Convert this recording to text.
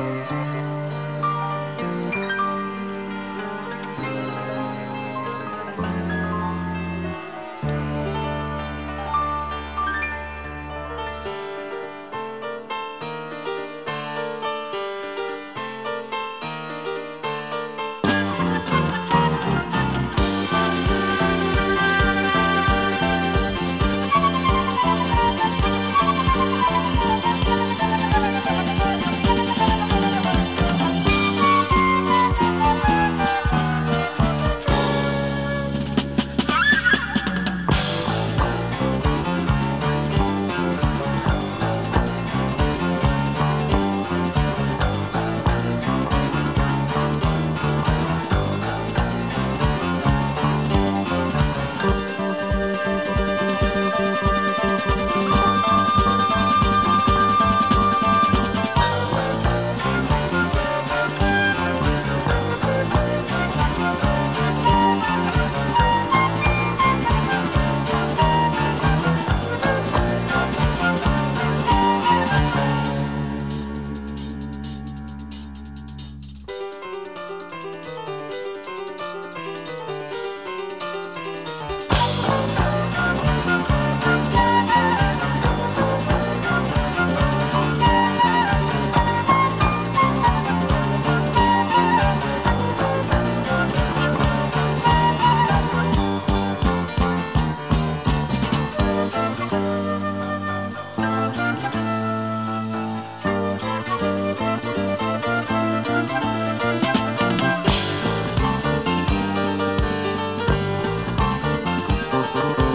Bye. Bye.